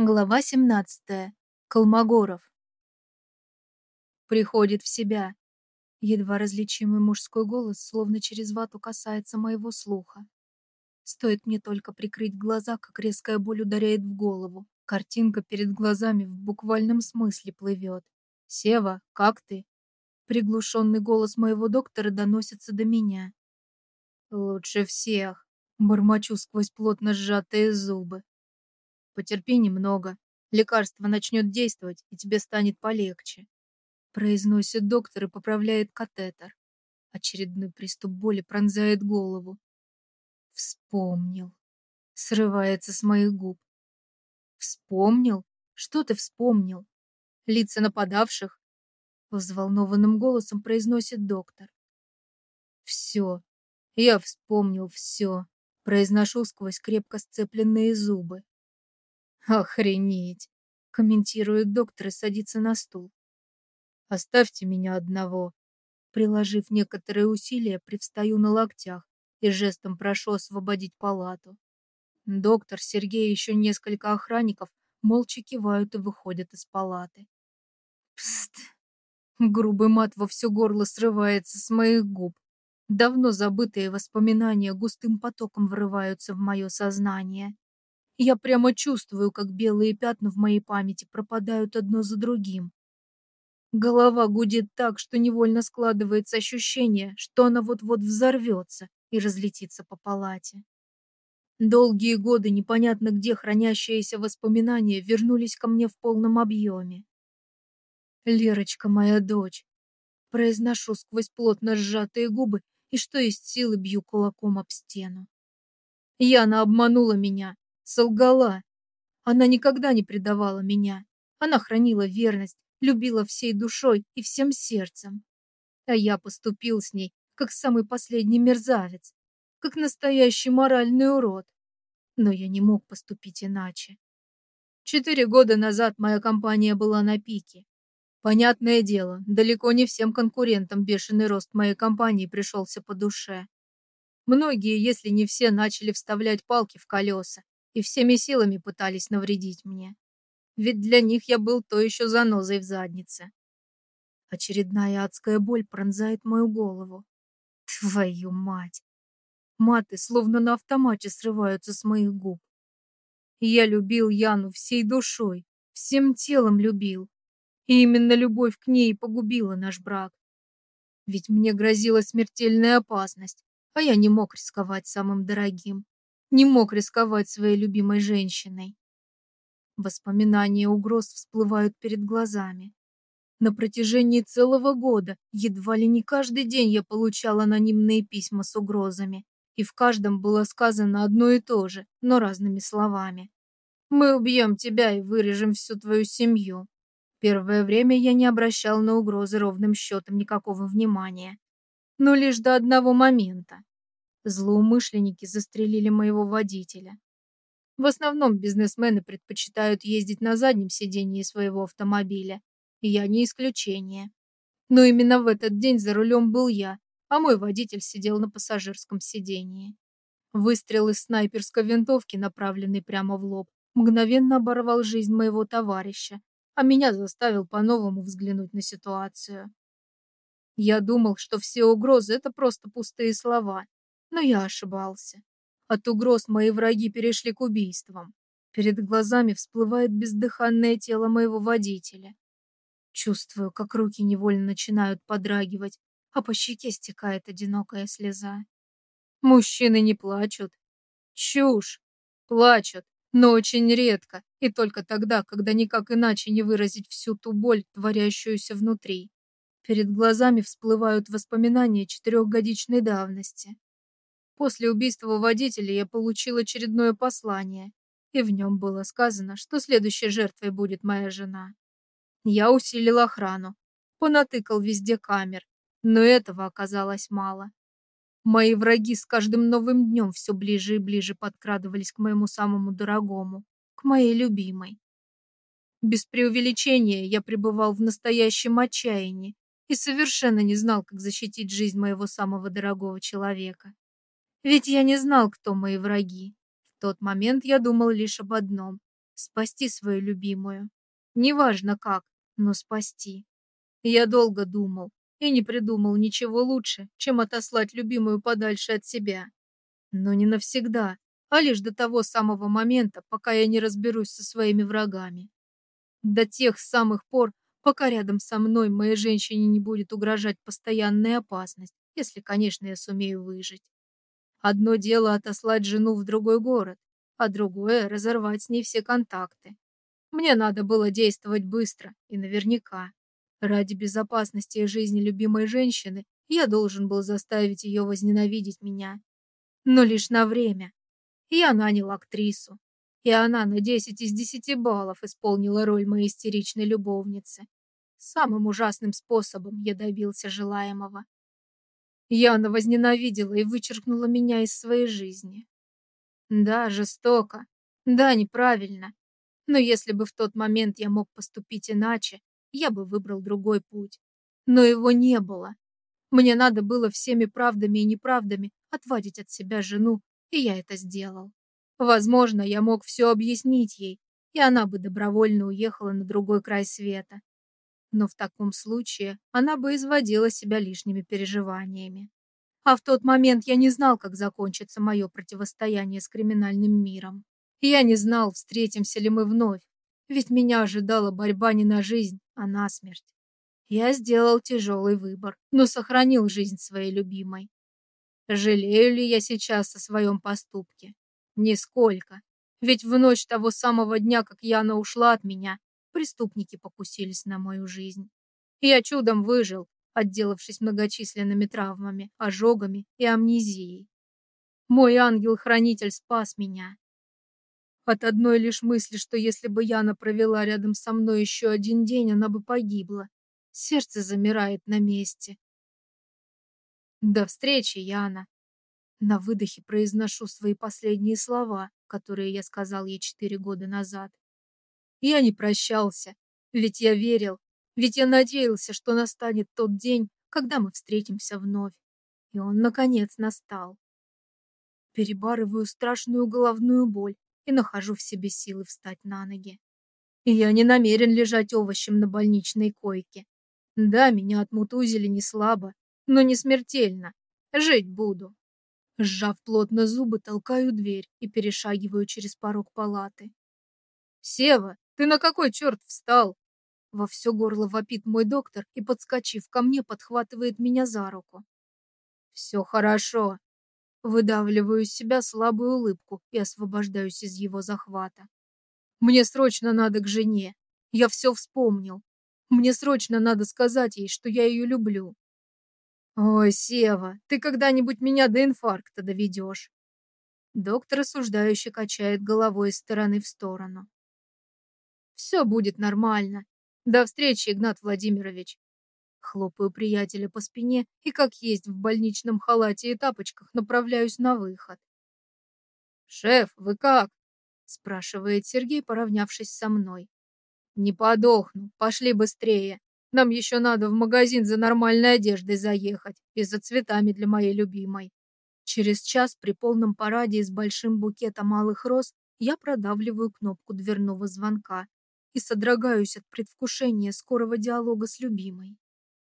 Глава 17. Колмогоров. Приходит в себя. Едва различимый мужской голос словно через вату касается моего слуха. Стоит мне только прикрыть глаза, как резкая боль ударяет в голову. Картинка перед глазами в буквальном смысле плывет. «Сева, как ты?» Приглушенный голос моего доктора доносится до меня. «Лучше всех», — бормочу сквозь плотно сжатые зубы. Потерпи немного. Лекарство начнет действовать, и тебе станет полегче. Произносит доктор и поправляет катетер. Очередной приступ боли пронзает голову. Вспомнил. Срывается с моих губ. Вспомнил? Что ты вспомнил? Лица нападавших? Взволнованным голосом произносит доктор. Все. Я вспомнил все. Произношу сквозь крепко сцепленные зубы. «Охренеть!» — комментирует доктор и садится на стул. «Оставьте меня одного». Приложив некоторые усилия, привстаю на локтях и жестом прошу освободить палату. Доктор, Сергей и еще несколько охранников молча кивают и выходят из палаты. Пст! Грубый мат во все горло срывается с моих губ. Давно забытые воспоминания густым потоком врываются в мое сознание. Я прямо чувствую, как белые пятна в моей памяти пропадают одно за другим. Голова гудит так, что невольно складывается ощущение, что она вот-вот взорвется и разлетится по палате. Долгие годы непонятно где хранящиеся воспоминания вернулись ко мне в полном объеме. «Лерочка, моя дочь!» Произношу сквозь плотно сжатые губы и что есть силы бью кулаком об стену. Яна обманула меня, солгала. Она никогда не предавала меня. Она хранила верность, любила всей душой и всем сердцем. А я поступил с ней, как самый последний мерзавец, как настоящий моральный урод. Но я не мог поступить иначе. Четыре года назад моя компания была на пике. Понятное дело, далеко не всем конкурентам бешеный рост моей компании пришелся по душе. Многие, если не все, начали вставлять палки в колеса, и всеми силами пытались навредить мне. Ведь для них я был то еще занозой в заднице. Очередная адская боль пронзает мою голову. Твою мать! Маты словно на автомате срываются с моих губ. Я любил Яну всей душой, всем телом любил. И именно любовь к ней погубила наш брак. Ведь мне грозила смертельная опасность, а я не мог рисковать самым дорогим не мог рисковать своей любимой женщиной. Воспоминания угроз всплывают перед глазами. На протяжении целого года, едва ли не каждый день я получала анонимные письма с угрозами, и в каждом было сказано одно и то же, но разными словами. «Мы убьем тебя и вырежем всю твою семью». Первое время я не обращал на угрозы ровным счетом никакого внимания. Но лишь до одного момента. Злоумышленники застрелили моего водителя. В основном бизнесмены предпочитают ездить на заднем сидении своего автомобиля, и я не исключение. Но именно в этот день за рулем был я, а мой водитель сидел на пассажирском сидении. Выстрел из снайперской винтовки, направленный прямо в лоб, мгновенно оборвал жизнь моего товарища, а меня заставил по-новому взглянуть на ситуацию. Я думал, что все угрозы – это просто пустые слова, но я ошибался. От угроз мои враги перешли к убийствам. Перед глазами всплывает бездыханное тело моего водителя. Чувствую, как руки невольно начинают подрагивать, а по щеке стекает одинокая слеза. Мужчины не плачут. Чушь. Плачут, но очень редко, и только тогда, когда никак иначе не выразить всю ту боль, творящуюся внутри. Перед глазами всплывают воспоминания четырехгодичной давности. После убийства водителя я получил очередное послание, и в нем было сказано, что следующей жертвой будет моя жена. Я усилил охрану, понатыкал везде камер, но этого оказалось мало. Мои враги с каждым новым днем все ближе и ближе подкрадывались к моему самому дорогому, к моей любимой. Без преувеличения я пребывал в настоящем отчаянии и совершенно не знал, как защитить жизнь моего самого дорогого человека. Ведь я не знал, кто мои враги. В тот момент я думал лишь об одном Спасти свою любимую. Неважно как, но спасти. Я долго думал и не придумал ничего лучше, чем отослать любимую подальше от себя. Но не навсегда, а лишь до того самого момента, пока я не разберусь со своими врагами. До тех самых пор, пока рядом со мной моей женщине не будет угрожать постоянная опасность, если, конечно, я сумею выжить. Одно дело отослать жену в другой город, а другое — разорвать с ней все контакты. Мне надо было действовать быстро и наверняка. Ради безопасности и жизни любимой женщины я должен был заставить ее возненавидеть меня. Но лишь на время. Я нанял актрису, и она на 10 из 10 баллов исполнила роль моей истеричной любовницы. Самым ужасным способом я добился желаемого. Яна возненавидела и вычеркнула меня из своей жизни. Да, жестоко. Да, неправильно. Но если бы в тот момент я мог поступить иначе, я бы выбрал другой путь. Но его не было. Мне надо было всеми правдами и неправдами отвадить от себя жену, и я это сделал. Возможно, я мог все объяснить ей, и она бы добровольно уехала на другой край света. Но в таком случае она бы изводила себя лишними переживаниями. А в тот момент я не знал, как закончится мое противостояние с криминальным миром. Я не знал, встретимся ли мы вновь, ведь меня ожидала борьба не на жизнь, а на смерть. Я сделал тяжелый выбор, но сохранил жизнь своей любимой. Жалею ли я сейчас о своем поступке? Нисколько. Ведь в ночь того самого дня, как Яна ушла от меня, преступники покусились на мою жизнь. Я чудом выжил, отделавшись многочисленными травмами, ожогами и амнезией. Мой ангел-хранитель спас меня. От одной лишь мысли, что если бы Яна провела рядом со мной еще один день, она бы погибла. Сердце замирает на месте. До встречи, Яна. На выдохе произношу свои последние слова, которые я сказал ей четыре года назад. Я не прощался, ведь я верил, ведь я надеялся, что настанет тот день, когда мы встретимся вновь. И он, наконец, настал. Перебарываю страшную головную боль и нахожу в себе силы встать на ноги. И я не намерен лежать овощем на больничной койке. Да, меня отмутузили не слабо, но не смертельно. Жить буду. Сжав плотно зубы, толкаю дверь и перешагиваю через порог палаты. «Сева, ты на какой черт встал?» Во все горло вопит мой доктор и, подскочив ко мне, подхватывает меня за руку. «Все хорошо». Выдавливаю из себя слабую улыбку и освобождаюсь из его захвата. «Мне срочно надо к жене. Я все вспомнил. Мне срочно надо сказать ей, что я ее люблю. Ой, Сева, ты когда-нибудь меня до инфаркта доведешь. Доктор осуждающе качает головой из стороны в сторону. Все будет нормально. До встречи, Игнат Владимирович. Хлопаю приятеля по спине и, как есть в больничном халате и тапочках, направляюсь на выход. «Шеф, вы как?» – спрашивает Сергей, поравнявшись со мной. «Не подохну, пошли быстрее. Нам еще надо в магазин за нормальной одеждой заехать и за цветами для моей любимой. Через час при полном параде и с большим букетом малых роз я продавливаю кнопку дверного звонка и содрогаюсь от предвкушения скорого диалога с любимой.